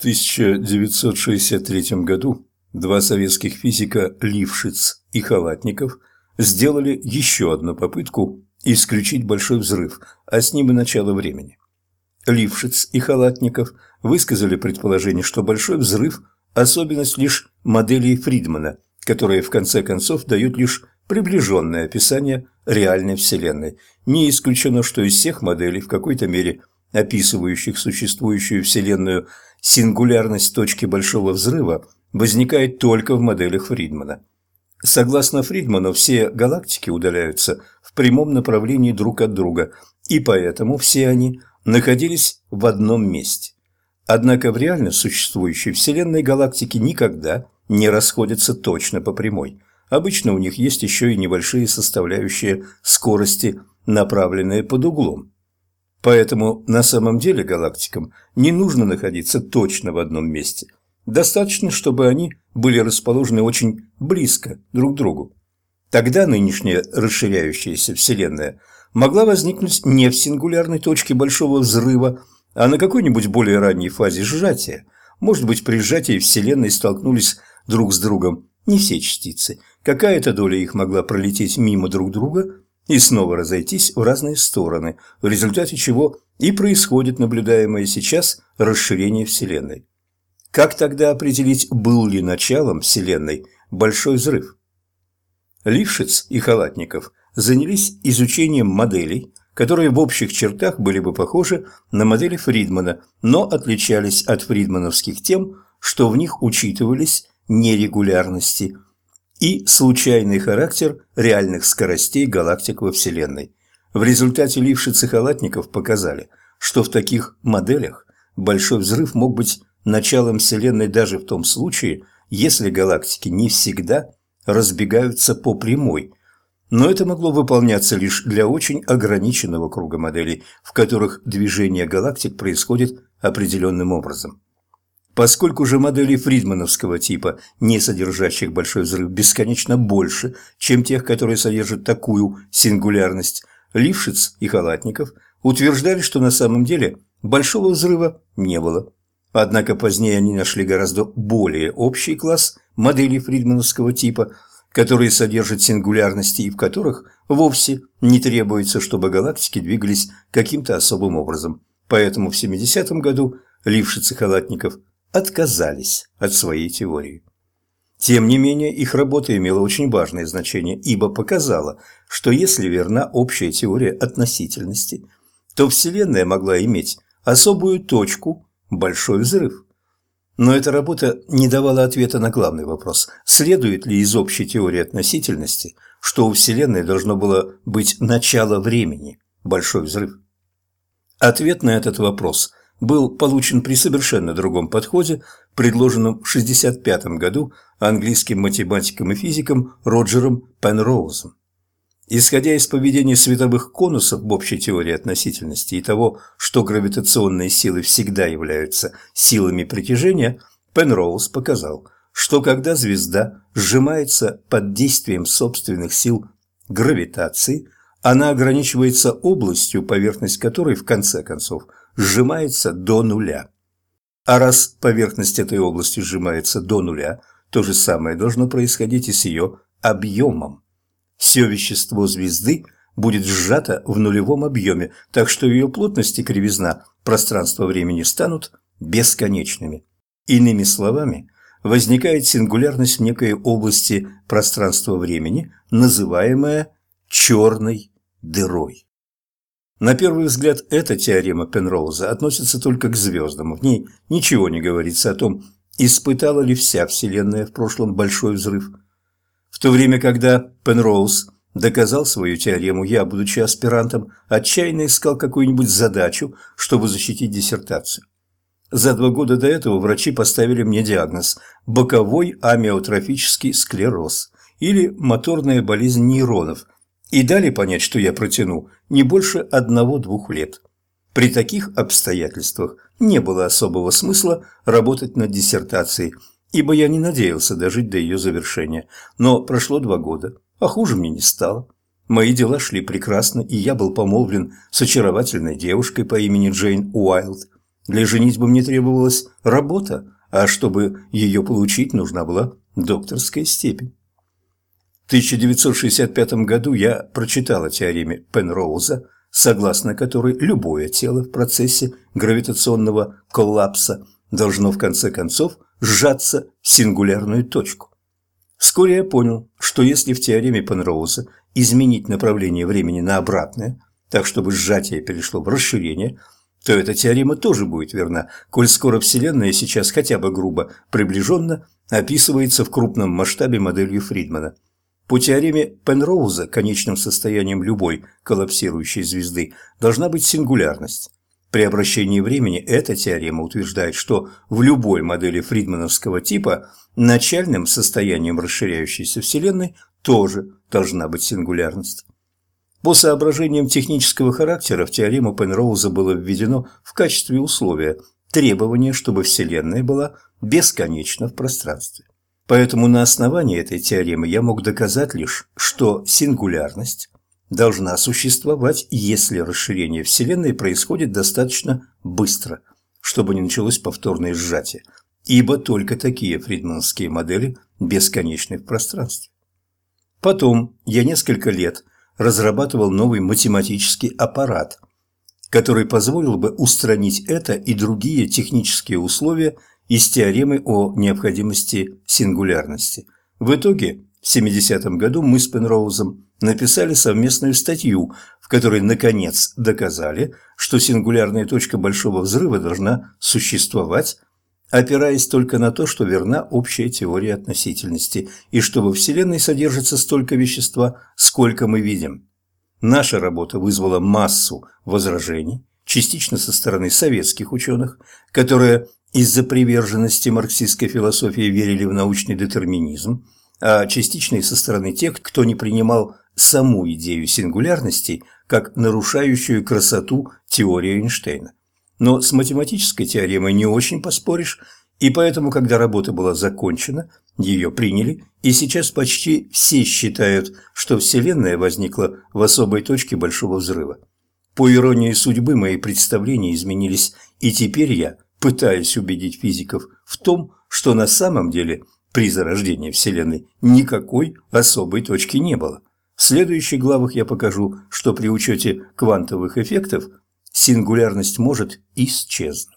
1963 году два советских физика Лившиц и Халатников сделали еще одну попытку исключить большой взрыв, а с ним и начало времени. Лившиц и Халатников высказали предположение, что большой взрыв – особенность лишь моделей Фридмана, которые в конце концов дают лишь приближенное описание реальной Вселенной. Не исключено, что из всех моделей, в какой-то мере описывающих существующую Вселенную, сингулярность точки Большого Взрыва возникает только в моделях Фридмана. Согласно Фридману, все галактики удаляются в прямом направлении друг от друга, и поэтому все они находились в одном месте. Однако в реально существующей Вселенной галактики никогда не расходятся точно по прямой. Обычно у них есть еще и небольшие составляющие скорости, направленные под углом. Поэтому на самом деле галактикам не нужно находиться точно в одном месте. Достаточно, чтобы они были расположены очень близко друг к другу. Тогда нынешняя расширяющаяся Вселенная могла возникнуть не в сингулярной точке Большого Взрыва, а на какой-нибудь более ранней фазе сжатия. Может быть, при сжатии Вселенной столкнулись друг с другом не все частицы. Какая-то доля их могла пролететь мимо друг друга и снова разойтись в разные стороны, в результате чего и происходит наблюдаемое сейчас расширение Вселенной. Как тогда определить, был ли началом Вселенной большой взрыв? Лившиц и Халатников занялись изучением моделей, которые в общих чертах были бы похожи на модели Фридмана, но отличались от фридмановских тем, что в них учитывались нерегулярности и случайный характер реальных скоростей галактик во Вселенной. В результате Лившиц и Халатников показали, что в таких моделях большой взрыв мог быть началом Вселенной даже в том случае, если галактики не всегда разбегаются по прямой, но это могло выполняться лишь для очень ограниченного круга моделей, в которых движение галактик происходит определенным образом. Поскольку же моделей фридмановского типа, не содержащих большой взрыв, бесконечно больше, чем тех, которые содержат такую сингулярность, Лившиц и Халатников утверждали, что на самом деле большого взрыва не было. Однако позднее они нашли гораздо более общий класс моделей фридмановского типа, которые содержат сингулярности и в которых вовсе не требуется, чтобы галактики двигались каким-то особым образом. Поэтому в 70-м году Лившиц и Халатников – отказались от своей теории. Тем не менее, их работа имела очень важное значение, ибо показала, что если верна общая теория относительности, то Вселенная могла иметь особую точку – большой взрыв. Но эта работа не давала ответа на главный вопрос – следует ли из общей теории относительности, что у Вселенной должно было быть начало времени – большой взрыв? Ответ на этот вопрос был получен при совершенно другом подходе, предложенном в 1965 году английским математиком и физиком Роджером Пенроузом. Исходя из поведения световых конусов в общей теории относительности и того, что гравитационные силы всегда являются силами притяжения, Пенроуз показал, что когда звезда сжимается под действием собственных сил гравитации, она ограничивается областью, поверхность которой в конце концов – сжимается до нуля. А раз поверхность этой области сжимается до нуля, то же самое должно происходить и с ее объемом. Все вещество звезды будет сжато в нулевом объеме, так что ее плотность и кривизна пространства-времени станут бесконечными. Иными словами, возникает сингулярность в некой области пространства-времени, называемая черной дырой. На первый взгляд, эта теорема Пенроуза относится только к звездам. В ней ничего не говорится о том, испытала ли вся Вселенная в прошлом большой взрыв. В то время, когда Пенроуз доказал свою теорему, я, будучи аспирантом, отчаянно искал какую-нибудь задачу, чтобы защитить диссертацию. За два года до этого врачи поставили мне диагноз – боковой амиотрофический склероз или моторная болезнь нейронов – и дали понять, что я протяну не больше одного-двух лет. При таких обстоятельствах не было особого смысла работать над диссертацией, ибо я не надеялся дожить до ее завершения. Но прошло два года, а хуже мне не стало. Мои дела шли прекрасно, и я был помолвлен с очаровательной девушкой по имени Джейн Уайлд. Для женитьбы мне требовалась работа, а чтобы ее получить, нужна была докторская степень. В 1965 году я прочитал о теореме Пенроуза, согласно которой любое тело в процессе гравитационного коллапса должно в конце концов сжаться в сингулярную точку. Вскоре я понял, что если в теореме Пенроуза изменить направление времени на обратное, так чтобы сжатие перешло в расширение, то эта теорема тоже будет верна, коль скоро Вселенная сейчас хотя бы грубо приближенно описывается в крупном масштабе моделью Фридмана. По теореме Пенроуза конечным состоянием любой коллапсирующей звезды должна быть сингулярность. При обращении времени эта теорема утверждает, что в любой модели фридмановского типа начальным состоянием расширяющейся Вселенной тоже должна быть сингулярность. По соображениям технического характера в теорему Пенроуза было введено в качестве условия требование, чтобы Вселенная была бесконечна в пространстве. Поэтому на основании этой теоремы я мог доказать лишь, что сингулярность должна существовать, если расширение Вселенной происходит достаточно быстро, чтобы не началось повторное сжатие, ибо только такие фридманские модели бесконечны в пространстве. Потом я несколько лет разрабатывал новый математический аппарат, который позволил бы устранить это и другие технические условия из теоремы о необходимости сингулярности. В итоге в 70-м году мы с Пенроузом написали совместную статью, в которой наконец доказали, что сингулярная точка Большого Взрыва должна существовать, опираясь только на то, что верна общая теория относительности и что во Вселенной содержится столько вещества, сколько мы видим. Наша работа вызвала массу возражений, частично со стороны советских ученых, которые из-за приверженности марксистской философии верили в научный детерминизм, а частично и со стороны тех, кто не принимал саму идею сингулярности как нарушающую красоту теории Эйнштейна. Но с математической теоремой не очень поспоришь, и поэтому, когда работа была закончена, ее приняли, и сейчас почти все считают, что Вселенная возникла в особой точке Большого Взрыва. По иронии судьбы мои представления изменились, и теперь я пытаюсь убедить физиков в том, что на самом деле – при зарождении Вселенной никакой особой точки не было. В следующих главах я покажу, что при учете квантовых эффектов сингулярность может исчезнуть.